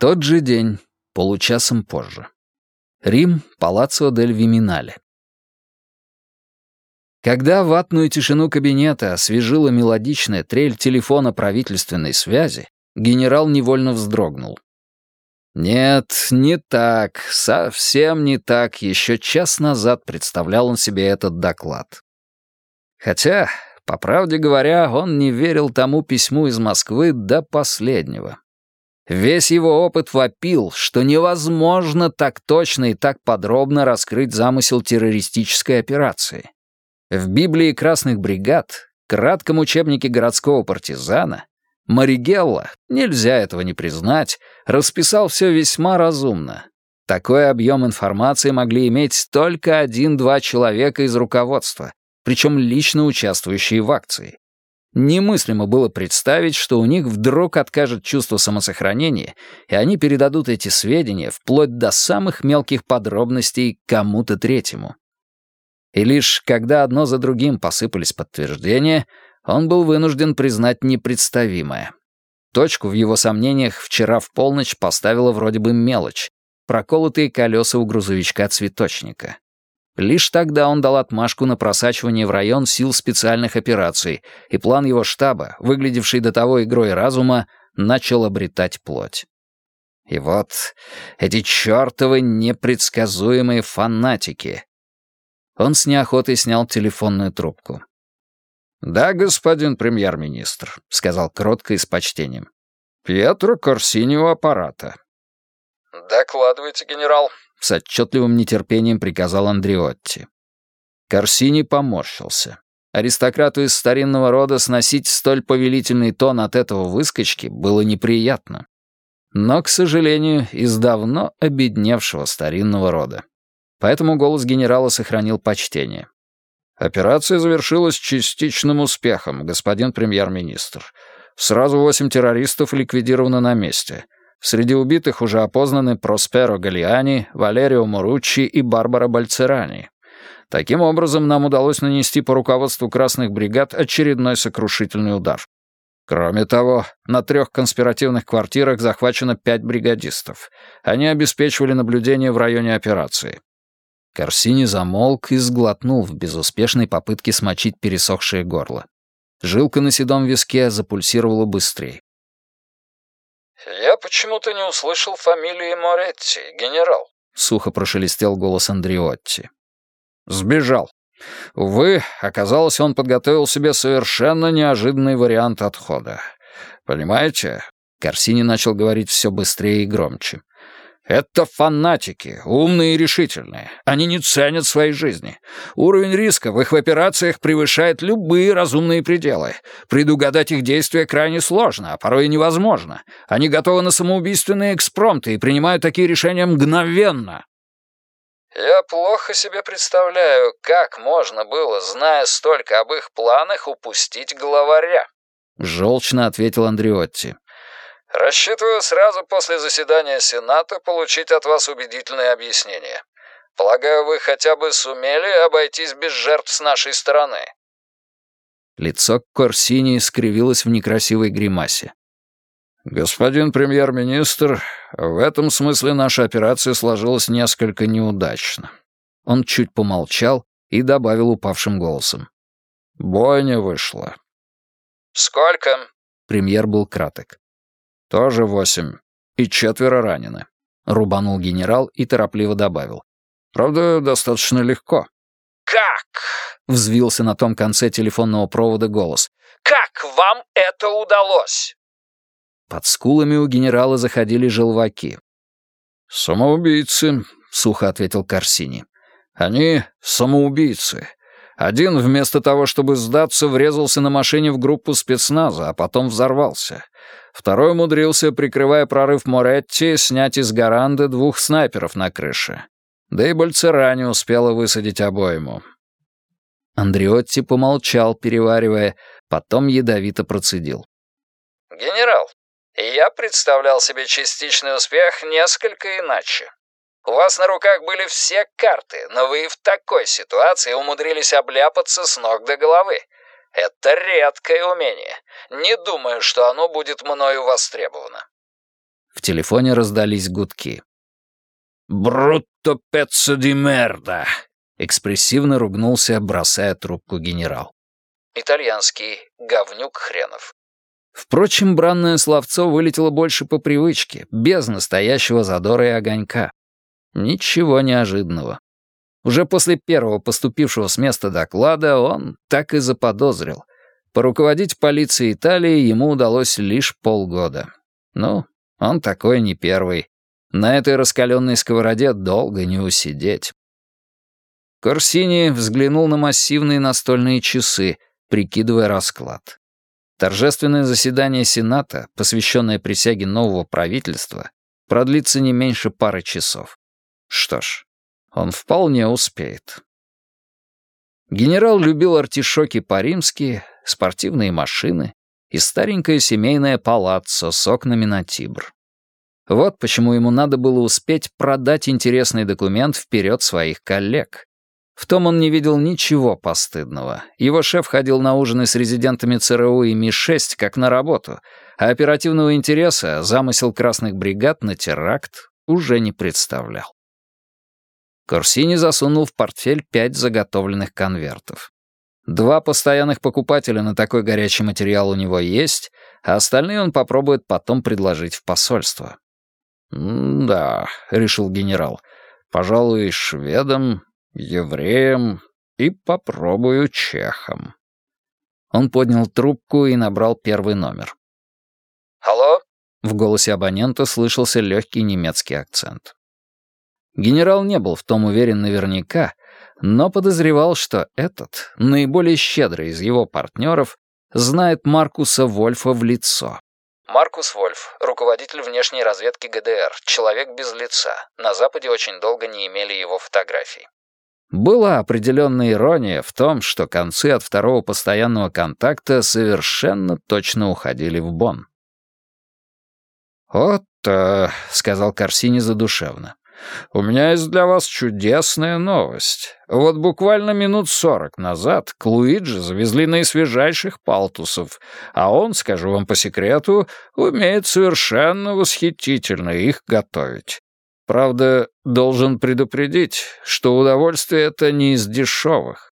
Тот же день, получасом позже. Рим, Палаццо дель Виминале. Когда ватную тишину кабинета освежила мелодичная трель телефона правительственной связи, генерал невольно вздрогнул. Нет, не так, совсем не так еще час назад представлял он себе этот доклад. Хотя, по правде говоря, он не верил тому письму из Москвы до последнего. Весь его опыт вопил, что невозможно так точно и так подробно раскрыть замысел террористической операции. В Библии красных бригад, кратком учебнике городского партизана, Маригелла, нельзя этого не признать, расписал все весьма разумно. Такой объем информации могли иметь только один-два человека из руководства, причем лично участвующие в акции. Немыслимо было представить, что у них вдруг откажет чувство самосохранения, и они передадут эти сведения вплоть до самых мелких подробностей кому-то третьему. И лишь когда одно за другим посыпались подтверждения, он был вынужден признать непредставимое. Точку в его сомнениях вчера в полночь поставила вроде бы мелочь — проколотые колеса у грузовичка-цветочника. Лишь тогда он дал отмашку на просачивание в район сил специальных операций, и план его штаба, выглядевший до того игрой разума, начал обретать плоть. И вот эти чертовы непредсказуемые фанатики, он с неохотой снял телефонную трубку. «Да, господин премьер-министр», — сказал кротко и с почтением. «Пьетро Корсини у аппарата». «Докладывайте, генерал», — с отчетливым нетерпением приказал Андреотти. Корсини поморщился. Аристократу из старинного рода сносить столь повелительный тон от этого выскочки было неприятно. Но, к сожалению, из давно обедневшего старинного рода поэтому голос генерала сохранил почтение. «Операция завершилась частичным успехом, господин премьер-министр. Сразу восемь террористов ликвидировано на месте. Среди убитых уже опознаны Просперо Галиани, Валерио Муруччи и Барбара Бальцерани. Таким образом, нам удалось нанести по руководству красных бригад очередной сокрушительный удар. Кроме того, на трех конспиративных квартирах захвачено пять бригадистов. Они обеспечивали наблюдение в районе операции. Корсини замолк и сглотнул в безуспешной попытке смочить пересохшее горло. Жилка на седом виске запульсировала быстрее. «Я почему-то не услышал фамилии Моретти, генерал», — сухо прошелестел голос Андреотти. «Сбежал. Увы, оказалось, он подготовил себе совершенно неожиданный вариант отхода. Понимаете?» Корсини начал говорить все быстрее и громче. Это фанатики, умные и решительные. Они не ценят своей жизни. Уровень риска в их операциях превышает любые разумные пределы. Предугадать их действия крайне сложно, а порой и невозможно. Они готовы на самоубийственные экспромты и принимают такие решения мгновенно. «Я плохо себе представляю, как можно было, зная столько об их планах, упустить главаря», — желчно ответил Андреотти. Рассчитываю сразу после заседания Сената получить от вас убедительное объяснение. Полагаю, вы хотя бы сумели обойтись без жертв с нашей стороны». Лицо Корсини скривилось в некрасивой гримасе. «Господин премьер-министр, в этом смысле наша операция сложилась несколько неудачно». Он чуть помолчал и добавил упавшим голосом. «Бойня вышла». «Сколько?» Премьер был краток. «Тоже восемь. И четверо ранены», — рубанул генерал и торопливо добавил. «Правда, достаточно легко». «Как?» — взвился на том конце телефонного провода голос. «Как вам это удалось?» Под скулами у генерала заходили желваки. «Самоубийцы», — сухо ответил Корсини. «Они самоубийцы. Один вместо того, чтобы сдаться, врезался на машине в группу спецназа, а потом взорвался. Второй умудрился, прикрывая прорыв Моретти, снять из гаранды двух снайперов на крыше. Бальцера не успела высадить обойму. Андреотти помолчал, переваривая, потом ядовито процедил. «Генерал, я представлял себе частичный успех несколько иначе. У вас на руках были все карты, но вы в такой ситуации умудрились обляпаться с ног до головы. Это редкое умение. Не думаю, что оно будет мною востребовано». В телефоне раздались гудки. «Брутто пеццо ди мерда!» — экспрессивно ругнулся, бросая трубку генерал. Итальянский «говнюк хренов». Впрочем, бранное словцо вылетело больше по привычке, без настоящего задора и огонька. Ничего неожиданного. Уже после первого поступившего с места доклада он так и заподозрил. Поруководить полицией Италии ему удалось лишь полгода. Ну, он такой не первый. На этой раскаленной сковороде долго не усидеть. Корсини взглянул на массивные настольные часы, прикидывая расклад. Торжественное заседание Сената, посвященное присяге нового правительства, продлится не меньше пары часов. Что ж, он вполне успеет. Генерал любил артишоки по-римски, спортивные машины и старенькое семейное палаццо с окнами на Тибр. Вот почему ему надо было успеть продать интересный документ вперед своих коллег. В том он не видел ничего постыдного. Его шеф ходил на ужины с резидентами ЦРУ и Ми-6 как на работу, а оперативного интереса замысел красных бригад на теракт уже не представлял. Корсини засунул в портфель пять заготовленных конвертов. Два постоянных покупателя на такой горячий материал у него есть, а остальные он попробует потом предложить в посольство. «Да», — решил генерал, — «пожалуй, шведам евреем и попробую чехом». Он поднял трубку и набрал первый номер. «Алло?» — в голосе абонента слышался легкий немецкий акцент. Генерал не был в том уверен наверняка, но подозревал, что этот, наиболее щедрый из его партнеров, знает Маркуса Вольфа в лицо. Маркус Вольф, руководитель внешней разведки ГДР, человек без лица. На Западе очень долго не имели его фотографий. Была определенная ирония в том, что концы от второго постоянного контакта совершенно точно уходили в Бонн. «Вот, э, — сказал Корсини задушевно, — у меня есть для вас чудесная новость. Вот буквально минут сорок назад к Луиджи завезли наисвежайших палтусов, а он, скажу вам по секрету, умеет совершенно восхитительно их готовить. Правда, должен предупредить, что удовольствие это не из дешевых.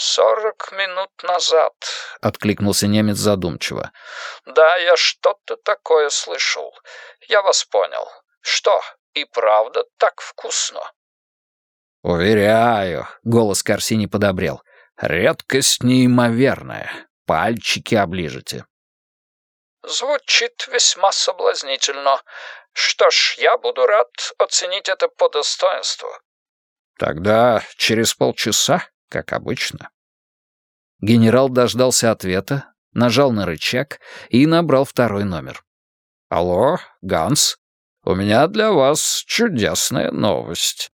«Сорок минут назад», — откликнулся немец задумчиво. «Да, я что-то такое слышал. Я вас понял. Что, и правда так вкусно?» «Уверяю», — голос Корсини подобрел, — «редкость неимоверная. Пальчики оближете». «Звучит весьма соблазнительно. Что ж, я буду рад оценить это по достоинству. Тогда через полчаса, как обычно. Генерал дождался ответа, нажал на рычаг и набрал второй номер. «Алло, Ганс, у меня для вас чудесная новость».